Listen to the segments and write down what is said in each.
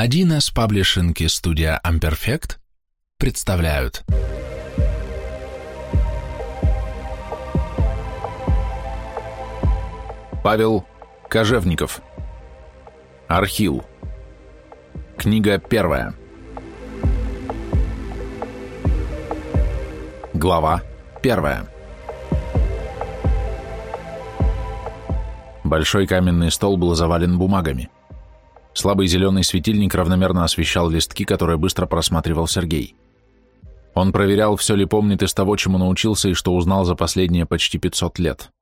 1С Паблишинг и студия Amperfect представляют. Павел Кожевников. Архил Книга первая. Глава первая. Большой каменный стол был завален бумагами. Слабый зеленый светильник равномерно освещал листки, которые быстро просматривал Сергей. Он проверял, все ли помнит из того, чему научился и что узнал за последние почти 500 лет.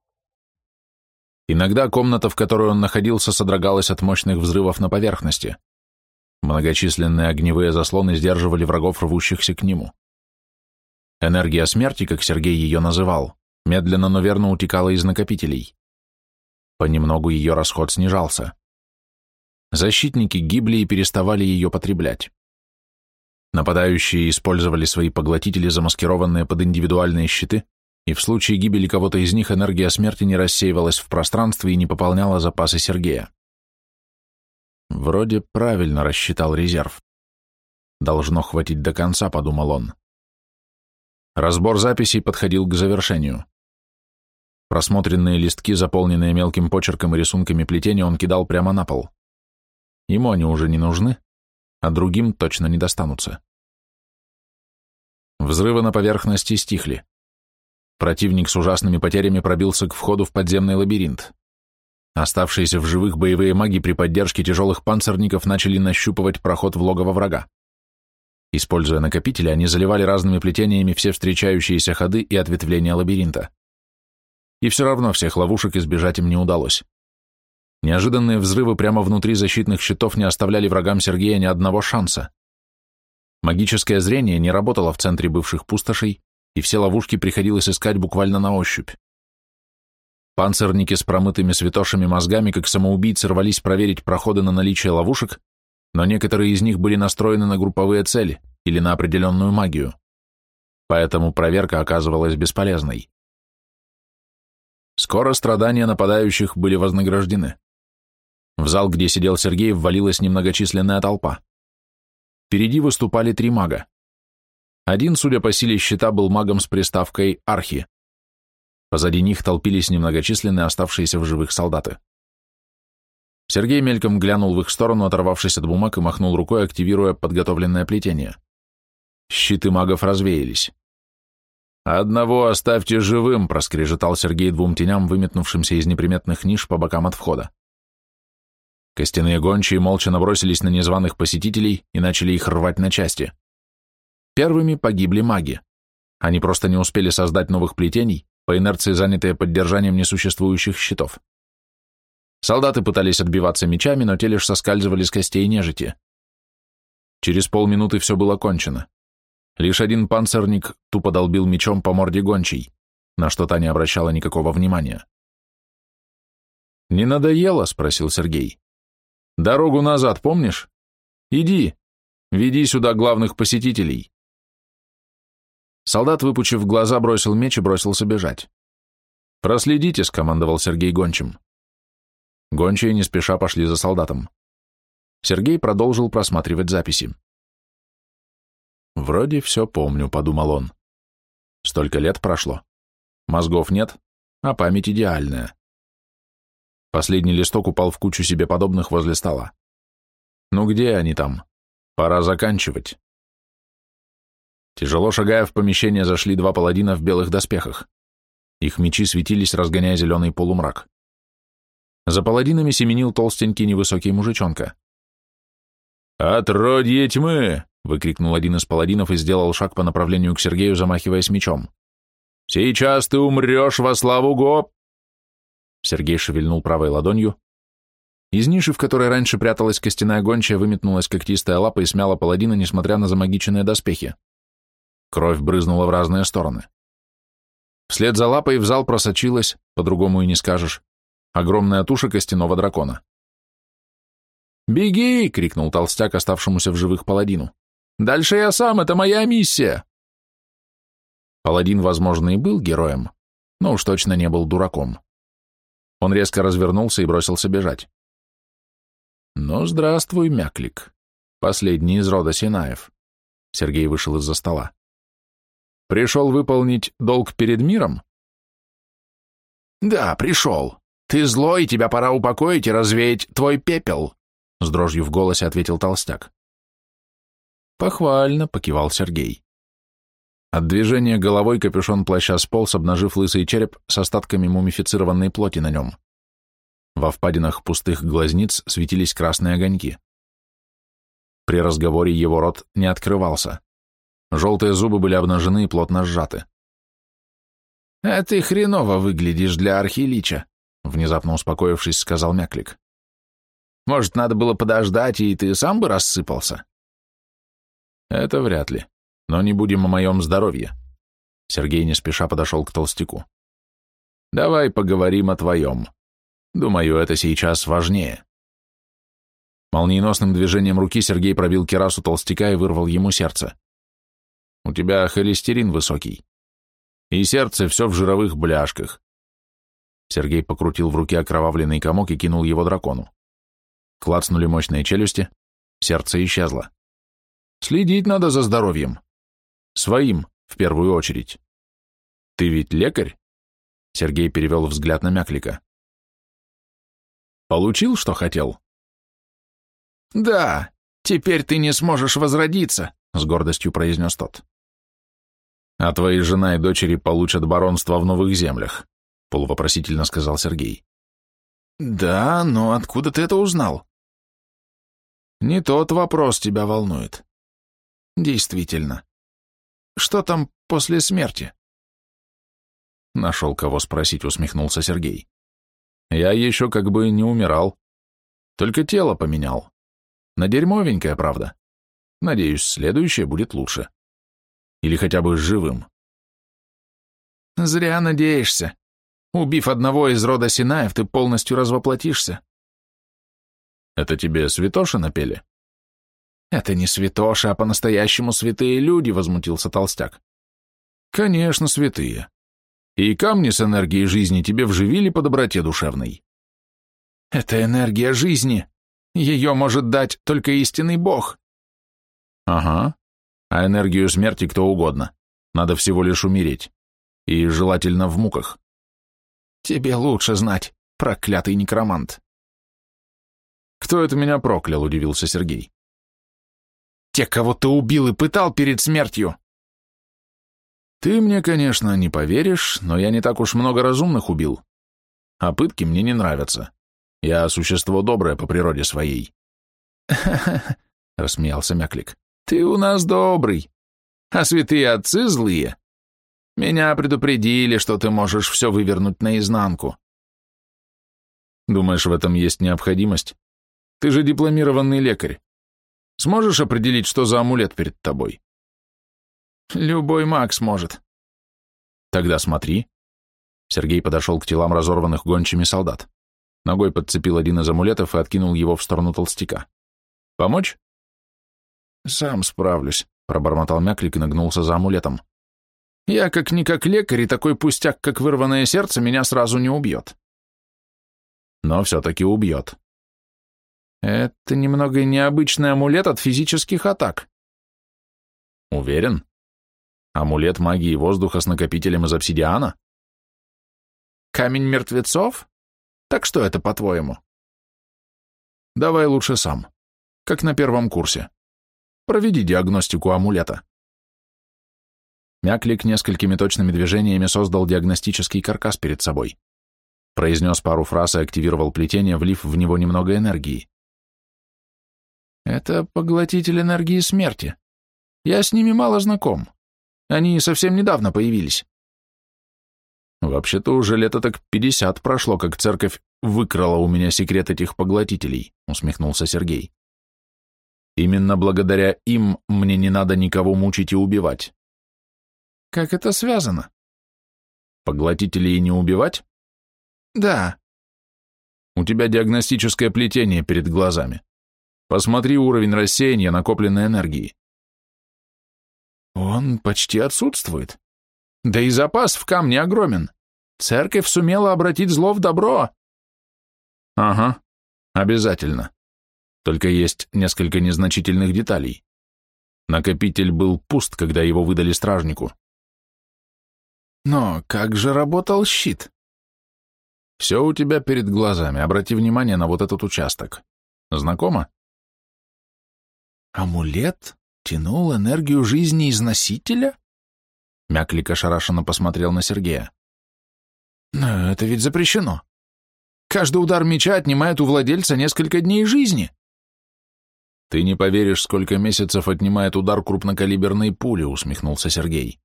Иногда комната, в которой он находился, содрогалась от мощных взрывов на поверхности. Многочисленные огневые заслоны сдерживали врагов, рвущихся к нему. Энергия смерти, как Сергей ее называл, медленно, но верно утекала из накопителей. Понемногу ее расход снижался. Защитники гибли и переставали ее потреблять. Нападающие использовали свои поглотители, замаскированные под индивидуальные щиты, и в случае гибели кого-то из них энергия смерти не рассеивалась в пространстве и не пополняла запасы Сергея. Вроде правильно рассчитал резерв. Должно хватить до конца, подумал он. Разбор записей подходил к завершению. Просмотренные листки, заполненные мелким почерком и рисунками плетения, он кидал прямо на пол. Ему они уже не нужны, а другим точно не достанутся. Взрывы на поверхности стихли. Противник с ужасными потерями пробился к входу в подземный лабиринт. Оставшиеся в живых боевые маги при поддержке тяжелых панцирников начали нащупывать проход в логово врага. Используя накопители, они заливали разными плетениями все встречающиеся ходы и ответвления лабиринта. И все равно всех ловушек избежать им не удалось. Неожиданные взрывы прямо внутри защитных щитов не оставляли врагам Сергея ни одного шанса. Магическое зрение не работало в центре бывших пустошей, и все ловушки приходилось искать буквально на ощупь. Панцирники с промытыми святошами мозгами, как самоубийцы, рвались проверить проходы на наличие ловушек, но некоторые из них были настроены на групповые цели или на определенную магию. Поэтому проверка оказывалась бесполезной. Скоро страдания нападающих были вознаграждены. В зал, где сидел Сергей, ввалилась немногочисленная толпа. Впереди выступали три мага. Один, судя по силе щита, был магом с приставкой «Архи». Позади них толпились немногочисленные оставшиеся в живых солдаты. Сергей мельком глянул в их сторону, оторвавшись от бумаг, и махнул рукой, активируя подготовленное плетение. Щиты магов развеялись. «Одного оставьте живым», — проскрежетал Сергей двум теням, выметнувшимся из неприметных ниш по бокам от входа. Костяные гончие молча набросились на незваных посетителей и начали их рвать на части. Первыми погибли маги. Они просто не успели создать новых плетений, по инерции занятые поддержанием несуществующих щитов. Солдаты пытались отбиваться мечами, но те лишь соскальзывали с костей нежити. Через полминуты все было кончено. Лишь один панцирник тупо долбил мечом по морде гончей, на что та не обращала никакого внимания. «Не надоело?» — спросил Сергей. Дорогу назад, помнишь? Иди, веди сюда главных посетителей. Солдат, выпучив глаза, бросил меч и бросился бежать. «Проследите», — скомандовал Сергей гончим. Гончие не спеша пошли за солдатом. Сергей продолжил просматривать записи. «Вроде все помню», — подумал он. «Столько лет прошло. Мозгов нет, а память идеальная. Последний листок упал в кучу себе подобных возле стола. Ну где они там? Пора заканчивать. Тяжело шагая в помещение, зашли два паладина в белых доспехах. Их мечи светились, разгоняя зеленый полумрак. За паладинами семенил толстенький невысокий мужичонка. «Отродье тьмы!» — выкрикнул один из паладинов и сделал шаг по направлению к Сергею, замахиваясь мечом. «Сейчас ты умрешь во славу Гоп!» Сергей шевельнул правой ладонью. Из ниши, в которой раньше пряталась костяная гончая, выметнулась когтистая лапа и смяла паладина, несмотря на замагиченные доспехи. Кровь брызнула в разные стороны. Вслед за лапой в зал просочилась, по-другому и не скажешь, огромная туша костяного дракона. «Беги!» — крикнул толстяк, оставшемуся в живых паладину. «Дальше я сам, это моя миссия!» Паладин, возможно, и был героем, но уж точно не был дураком. Он резко развернулся и бросился бежать. «Ну, здравствуй, мяклик. последний из рода Синаев. Сергей вышел из-за стола. Пришел выполнить долг перед миром? Да, пришел. Ты злой, тебя пора упокоить и развеять твой пепел, с дрожью в голосе ответил толстяк. Похвально, покивал Сергей. От движения головой капюшон плаща сполз, обнажив лысый череп с остатками мумифицированной плоти на нем. Во впадинах пустых глазниц светились красные огоньки. При разговоре его рот не открывался. Желтые зубы были обнажены и плотно сжаты. «А ты хреново выглядишь для архилича», — внезапно успокоившись, сказал Мяклик. «Может, надо было подождать, и ты сам бы рассыпался?» «Это вряд ли. Но не будем о моем здоровье». Сергей не спеша подошел к толстяку. «Давай поговорим о твоем. Думаю, это сейчас важнее». Молниеносным движением руки Сергей пробил керасу толстяка и вырвал ему сердце. «У тебя холестерин высокий. И сердце все в жировых бляшках». Сергей покрутил в руке окровавленный комок и кинул его дракону. Клацнули мощные челюсти, сердце исчезло. «Следить надо за здоровьем. Своим, в первую очередь. Ты ведь лекарь?» Сергей перевел взгляд на Мяклика. «Получил, что хотел?» «Да, теперь ты не сможешь возродиться», — с гордостью произнес тот. «А твои жена и дочери получат баронство в новых землях», — полувопросительно сказал Сергей. «Да, но откуда ты это узнал?» «Не тот вопрос тебя волнует». «Действительно. Что там после смерти?» Нашел кого спросить, усмехнулся Сергей. «Я еще как бы не умирал. Только тело поменял. На дерьмовенькое, правда. Надеюсь, следующее будет лучше. Или хотя бы живым. Зря надеешься. Убив одного из рода Синаев, ты полностью развоплотишься. Это тебе святоши напели? Это не святоши, а по-настоящему святые люди, возмутился толстяк. Конечно, святые. И камни с энергией жизни тебе вживили по доброте душевной. Это энергия жизни, ее может дать только истинный Бог. Ага. А энергию смерти кто угодно. Надо всего лишь умереть. И желательно в муках. Тебе лучше знать, проклятый некромант. Кто это меня проклял, удивился Сергей. Те, кого ты убил и пытал перед смертью. Ты мне, конечно, не поверишь, но я не так уж много разумных убил. А пытки мне не нравятся. Я существо доброе по природе своей. Рассмеялся Мяклик. «Ты у нас добрый, а святые отцы злые. Меня предупредили, что ты можешь все вывернуть наизнанку». «Думаешь, в этом есть необходимость? Ты же дипломированный лекарь. Сможешь определить, что за амулет перед тобой?» «Любой маг сможет». «Тогда смотри». Сергей подошел к телам разорванных гончими солдат. Ногой подцепил один из амулетов и откинул его в сторону толстяка. «Помочь?» «Сам справлюсь», — пробормотал Мяклик и нагнулся за амулетом. «Я как-никак лекарь, и такой пустяк, как вырванное сердце, меня сразу не убьет». «Но все-таки убьет». «Это немного необычный амулет от физических атак». «Уверен? Амулет магии воздуха с накопителем из обсидиана?» «Камень мертвецов?» Так что это, по-твоему? Давай лучше сам, как на первом курсе. Проведи диагностику амулета. Мяклик несколькими точными движениями создал диагностический каркас перед собой. Произнес пару фраз и активировал плетение, влив в него немного энергии. Это поглотитель энергии смерти. Я с ними мало знаком. Они совсем недавно появились. Вообще-то уже лето так пятьдесят прошло, как церковь выкрала у меня секрет этих поглотителей, усмехнулся Сергей. Именно благодаря им мне не надо никого мучить и убивать. Как это связано? Поглотителей не убивать? Да. У тебя диагностическое плетение перед глазами. Посмотри уровень рассеяния накопленной энергии. Он почти отсутствует. Да и запас в камне огромен. Церковь сумела обратить зло в добро. Ага, обязательно. Только есть несколько незначительных деталей. Накопитель был пуст, когда его выдали стражнику. Но как же работал щит? Все у тебя перед глазами. Обрати внимание на вот этот участок. Знакомо? Амулет тянул энергию жизни из носителя? Мяклик ошарашенно посмотрел на Сергея. Но это ведь запрещено. Каждый удар меча отнимает у владельца несколько дней жизни. Ты не поверишь, сколько месяцев отнимает удар крупнокалиберной пули, усмехнулся Сергей.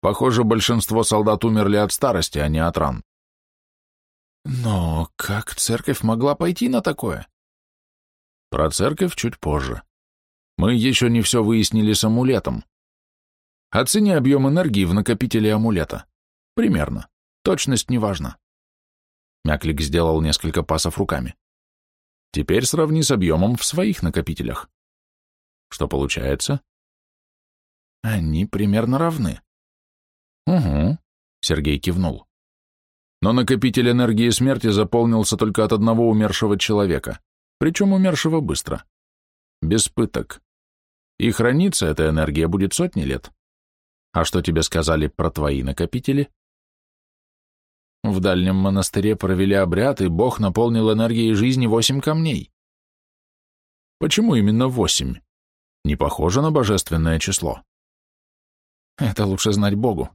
Похоже, большинство солдат умерли от старости, а не от ран. Но как церковь могла пойти на такое? Про церковь чуть позже. Мы еще не все выяснили с амулетом. Оцени объем энергии в накопителе амулета. Примерно. Точность не важна. Мяклик сделал несколько пасов руками. Теперь сравни с объемом в своих накопителях. Что получается? Они примерно равны. «Угу», — Сергей кивнул. Но накопитель энергии смерти заполнился только от одного умершего человека, причем умершего быстро. Без пыток. И храниться эта энергия будет сотни лет. А что тебе сказали про твои накопители? В дальнем монастыре провели обряд, и Бог наполнил энергией жизни восемь камней. Почему именно восемь? Не похоже на божественное число. Это лучше знать Богу.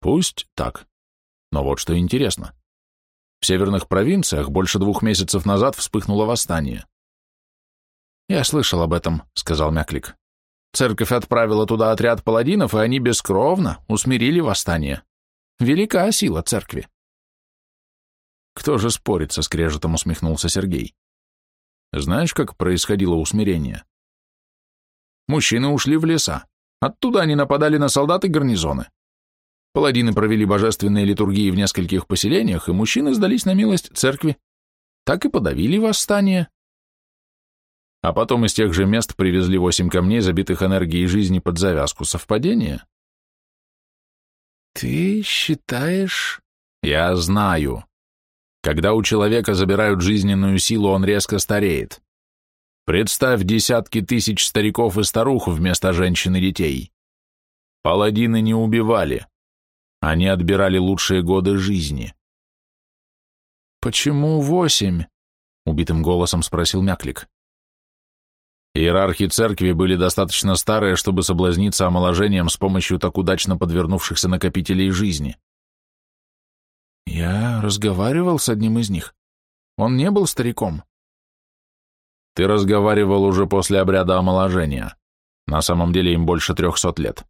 Пусть так. Но вот что интересно. В северных провинциях больше двух месяцев назад вспыхнуло восстание. «Я слышал об этом», — сказал Мяклик. «Церковь отправила туда отряд паладинов, и они бескровно усмирили восстание. Велика сила церкви». «Кто же спорит со скрежетом?» — усмехнулся Сергей. «Знаешь, как происходило усмирение?» Мужчины ушли в леса. Оттуда они нападали на солдат и гарнизоны. Паладины провели божественные литургии в нескольких поселениях, и мужчины сдались на милость церкви. Так и подавили восстание. А потом из тех же мест привезли восемь камней, забитых энергией жизни под завязку. Совпадение? Ты считаешь... Я знаю. Когда у человека забирают жизненную силу, он резко стареет. Представь десятки тысяч стариков и старух вместо женщин и детей. Паладины не убивали. Они отбирали лучшие годы жизни. «Почему восемь?» — убитым голосом спросил Мяклик. Иерархи церкви были достаточно старые, чтобы соблазниться омоложением с помощью так удачно подвернувшихся накопителей жизни. Я разговаривал с одним из них. Он не был стариком. Ты разговаривал уже после обряда омоложения. На самом деле им больше трехсот лет.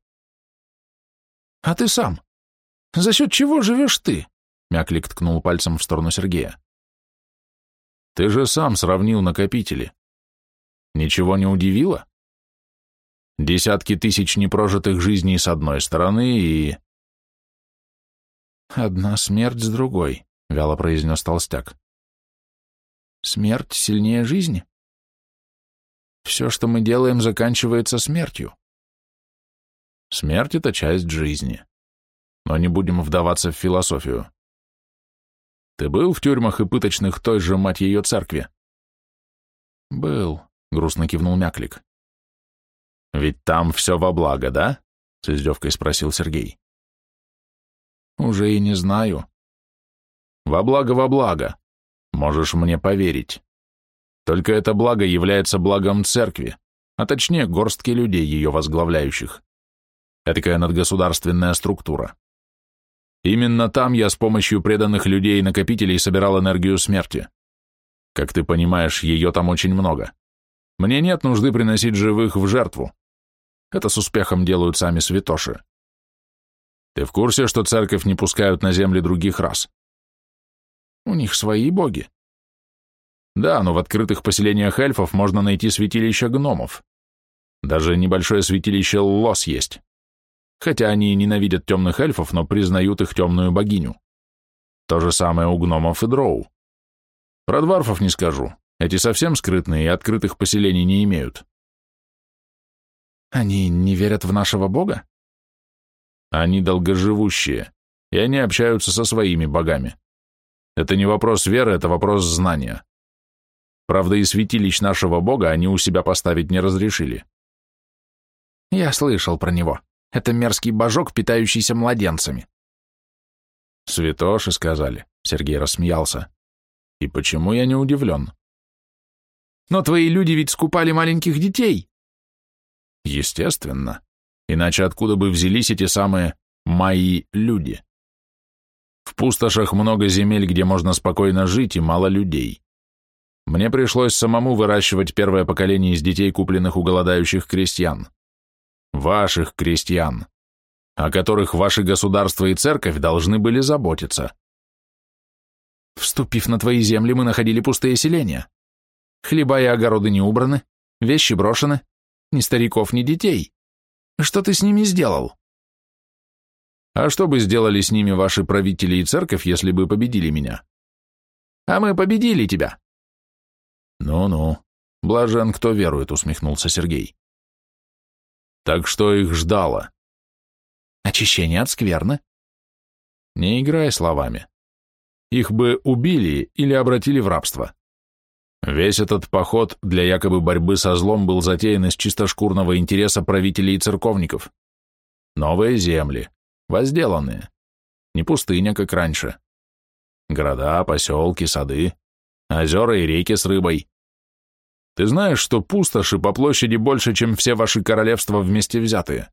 А ты сам? За счет чего живешь ты? Мяклик ткнул пальцем в сторону Сергея. Ты же сам сравнил накопители. Ничего не удивило? Десятки тысяч непрожитых жизней с одной стороны и... «Одна смерть с другой», — вяло произнес толстяк. «Смерть сильнее жизни. Все, что мы делаем, заканчивается смертью». «Смерть — это часть жизни но не будем вдаваться в философию. Ты был в тюрьмах и пыточных той же, мать ее, церкви? Был, грустно кивнул Мяклик. Ведь там все во благо, да? С издевкой спросил Сергей. Уже и не знаю. Во благо, во благо. Можешь мне поверить. Только это благо является благом церкви, а точнее горстки людей, ее возглавляющих. Этакая надгосударственная структура. Именно там я с помощью преданных людей и накопителей собирал энергию смерти. Как ты понимаешь, ее там очень много. Мне нет нужды приносить живых в жертву. Это с успехом делают сами святоши. Ты в курсе, что церковь не пускают на земли других рас? У них свои боги. Да, но в открытых поселениях эльфов можно найти святилища гномов. Даже небольшое святилище Лос есть хотя они ненавидят темных эльфов, но признают их темную богиню. То же самое у гномов и дроу. Про дварфов не скажу, эти совсем скрытные и открытых поселений не имеют. Они не верят в нашего бога? Они долгоживущие, и они общаются со своими богами. Это не вопрос веры, это вопрос знания. Правда, и святилищ нашего бога они у себя поставить не разрешили. Я слышал про него. Это мерзкий божок, питающийся младенцами. Святоши сказали, Сергей рассмеялся. И почему я не удивлен? Но твои люди ведь скупали маленьких детей. Естественно. Иначе откуда бы взялись эти самые «мои люди»? В пустошах много земель, где можно спокойно жить, и мало людей. Мне пришлось самому выращивать первое поколение из детей, купленных у голодающих крестьян. Ваших крестьян, о которых ваши государство и церковь должны были заботиться. Вступив на твои земли, мы находили пустые селения. Хлеба и огороды не убраны, вещи брошены, ни стариков, ни детей. Что ты с ними сделал? А что бы сделали с ними ваши правители и церковь, если бы победили меня? А мы победили тебя. Ну-ну, блажен, кто верует, усмехнулся Сергей. Так что их ждало? Очищение от скверны. Не играй словами. Их бы убили или обратили в рабство. Весь этот поход для якобы борьбы со злом был затеян из чистошкурного интереса правителей и церковников. Новые земли, возделанные, не пустыня, как раньше. Города, поселки, сады, озера и реки с рыбой. Ты знаешь, что пустоши по площади больше, чем все ваши королевства вместе взятые?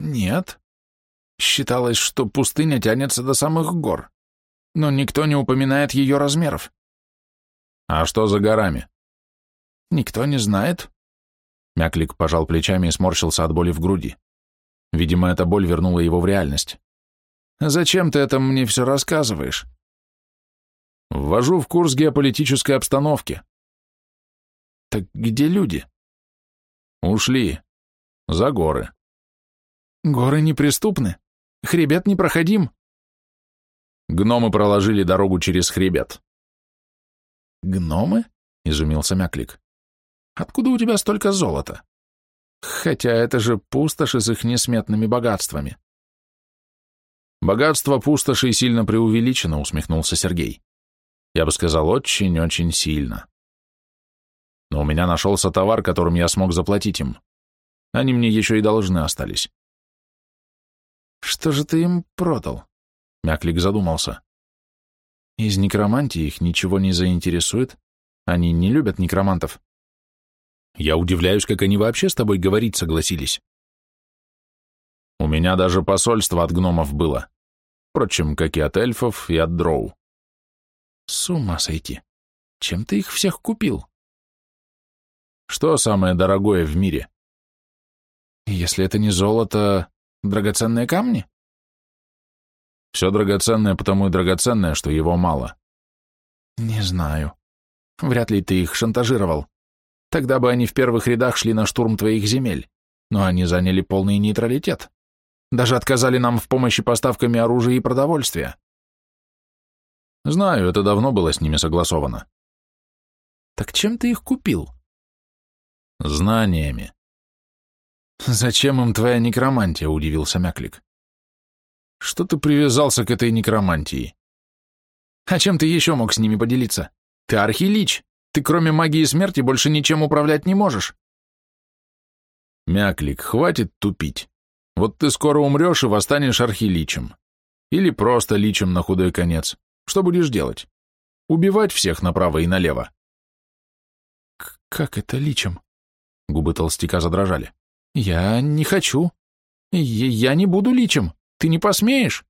Нет. Считалось, что пустыня тянется до самых гор, но никто не упоминает ее размеров. А что за горами? Никто не знает. Мяклик пожал плечами и сморщился от боли в груди. Видимо, эта боль вернула его в реальность. Зачем ты это мне все рассказываешь? Ввожу в курс геополитической обстановки. Так где люди? Ушли. За горы. Горы неприступны. Хребет непроходим. Гномы проложили дорогу через хребет. Гномы? Изумился Мяклик. Откуда у тебя столько золота? Хотя это же пустоши с их несметными богатствами. Богатство пустошей сильно преувеличено, усмехнулся Сергей. Я бы сказал, очень-очень сильно. Но у меня нашелся товар, которым я смог заплатить им. Они мне еще и должны остались. Что же ты им продал? Мяклик задумался. Из некромантии их ничего не заинтересует. Они не любят некромантов. Я удивляюсь, как они вообще с тобой говорить согласились. У меня даже посольство от гномов было. Впрочем, как и от эльфов, и от дроу. С ума сойти. Чем ты их всех купил? Что самое дорогое в мире? Если это не золото, драгоценные камни? Все драгоценное потому и драгоценное, что его мало. Не знаю. Вряд ли ты их шантажировал. Тогда бы они в первых рядах шли на штурм твоих земель, но они заняли полный нейтралитет. Даже отказали нам в помощи поставками оружия и продовольствия. Знаю, это давно было с ними согласовано. Так чем ты их купил? Знаниями. Зачем им твоя некромантия, удивился Мяклик. Что ты привязался к этой некромантии? А чем ты еще мог с ними поделиться? Ты архилич. Ты кроме магии смерти больше ничем управлять не можешь. Мяклик, хватит тупить. Вот ты скоро умрешь и восстанешь архиличем. Или просто личем на худой конец. Что будешь делать? Убивать всех направо и налево. К как это личем? Губы толстяка задрожали. Я не хочу. Я, я не буду личем. Ты не посмеешь?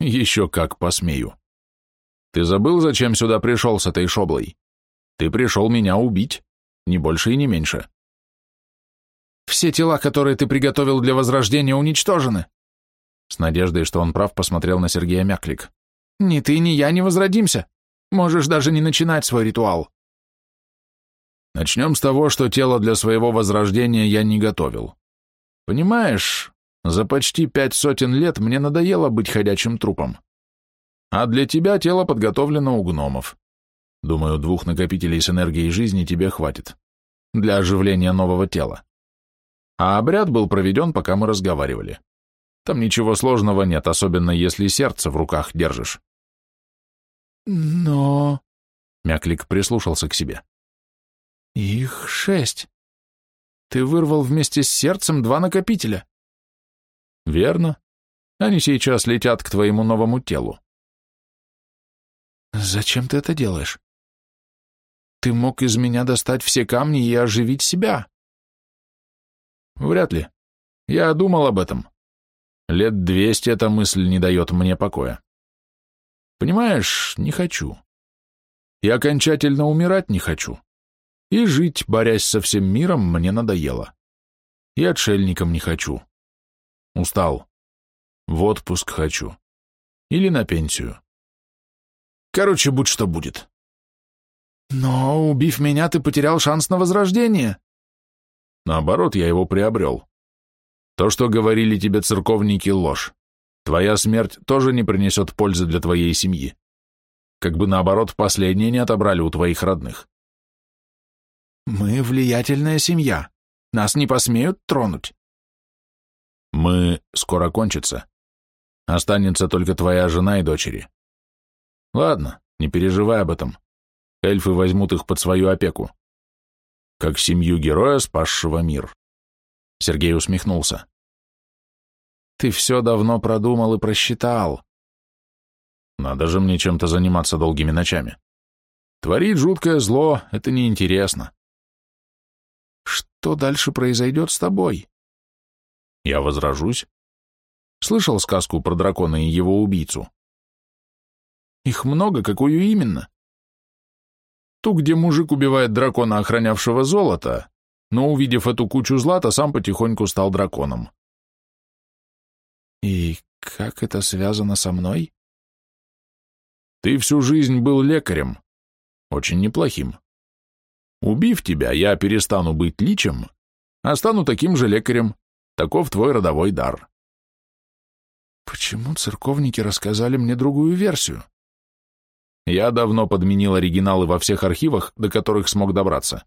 Еще как посмею. Ты забыл, зачем сюда пришел с этой шоблой? Ты пришел меня убить, не больше и не меньше. Все тела, которые ты приготовил для возрождения, уничтожены. С надеждой, что он прав, посмотрел на Сергея Мяклик. Ни ты, ни я не возродимся. Можешь даже не начинать свой ритуал. Начнем с того, что тело для своего возрождения я не готовил. Понимаешь, за почти пять сотен лет мне надоело быть ходячим трупом. А для тебя тело подготовлено у гномов. Думаю, двух накопителей с энергией жизни тебе хватит. Для оживления нового тела. А обряд был проведен, пока мы разговаривали. Там ничего сложного нет, особенно если сердце в руках держишь. Но... Мяклик прислушался к себе. Их шесть. Ты вырвал вместе с сердцем два накопителя. Верно. Они сейчас летят к твоему новому телу. Зачем ты это делаешь? Ты мог из меня достать все камни и оживить себя. Вряд ли. Я думал об этом. Лет двести эта мысль не дает мне покоя. Понимаешь, не хочу. И окончательно умирать не хочу. И жить, борясь со всем миром, мне надоело. И отшельником не хочу. Устал. В отпуск хочу. Или на пенсию. Короче, будь что будет. Но, убив меня, ты потерял шанс на возрождение. Наоборот, я его приобрел. То, что говорили тебе церковники, ложь. Твоя смерть тоже не принесет пользы для твоей семьи. Как бы наоборот, последнее не отобрали у твоих родных. Мы влиятельная семья. Нас не посмеют тронуть. Мы скоро кончится. Останется только твоя жена и дочери. Ладно, не переживай об этом. Эльфы возьмут их под свою опеку. Как семью героя, спасшего мир. Сергей усмехнулся. Ты все давно продумал и просчитал. Надо же мне чем-то заниматься долгими ночами. Творить жуткое зло — это неинтересно. Что дальше произойдет с тобой? Я возражусь. Слышал сказку про дракона и его убийцу? Их много, какую именно? Ту, где мужик убивает дракона, охранявшего золото, но, увидев эту кучу злата, сам потихоньку стал драконом. И как это связано со мной? Ты всю жизнь был лекарем, очень неплохим. Убив тебя, я перестану быть личем, а стану таким же лекарем. Таков твой родовой дар. Почему церковники рассказали мне другую версию? Я давно подменил оригиналы во всех архивах, до которых смог добраться.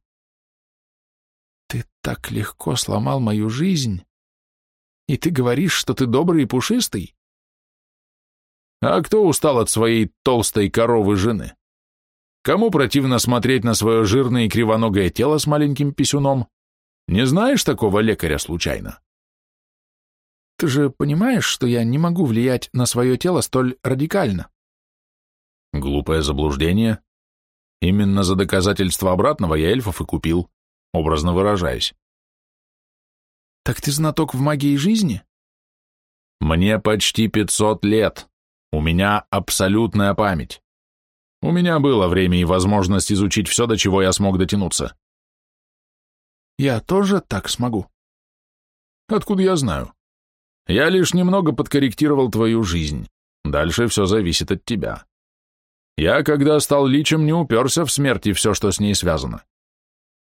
Ты так легко сломал мою жизнь. И ты говоришь, что ты добрый и пушистый? А кто устал от своей толстой коровы жены? Кому противно смотреть на свое жирное и кривоногое тело с маленьким писюном? Не знаешь такого лекаря случайно? Ты же понимаешь, что я не могу влиять на свое тело столь радикально? Глупое заблуждение. Именно за доказательство обратного я эльфов и купил, образно выражаясь. Так ты знаток в магии жизни? Мне почти пятьсот лет. У меня абсолютная память. У меня было время и возможность изучить все, до чего я смог дотянуться. Я тоже так смогу. Откуда я знаю? Я лишь немного подкорректировал твою жизнь. Дальше все зависит от тебя. Я, когда стал личем, не уперся в смерть и все, что с ней связано.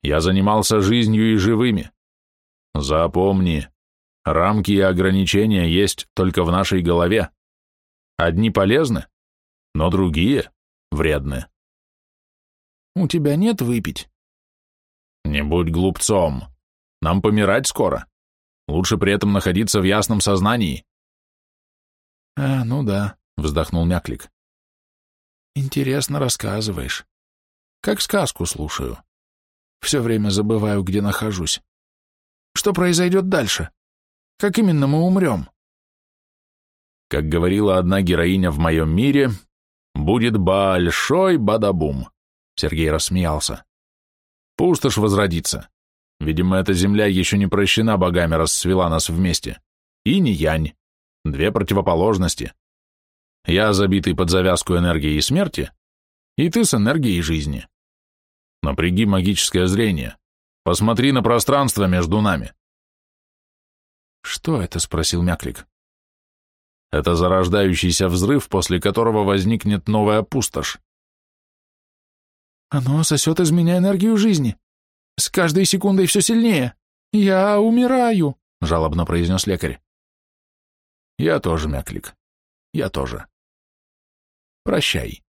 Я занимался жизнью и живыми. Запомни, рамки и ограничения есть только в нашей голове. Одни полезны, но другие вредны. У тебя нет выпить? Не будь глупцом. Нам помирать скоро. Лучше при этом находиться в ясном сознании. А, ну да, вздохнул Мяклик. Интересно рассказываешь. Как сказку слушаю. Все время забываю, где нахожусь. Что произойдет дальше? Как именно мы умрем? Как говорила одна героиня в моем мире, Будет большой бадабум. Сергей рассмеялся. Пустошь возродится. Видимо, эта земля еще не прощена богами, расцвела нас вместе. И не янь. Две противоположности. Я забитый под завязку энергией смерти, и ты с энергией жизни. Напряги магическое зрение. Посмотри на пространство между нами. Что это? спросил Мяклик. Это зарождающийся взрыв, после которого возникнет новая пустошь. Оно сосет из меня энергию жизни. С каждой секундой все сильнее. Я умираю, жалобно произнес лекарь. Я тоже, Мяклик. Я тоже. Прощай.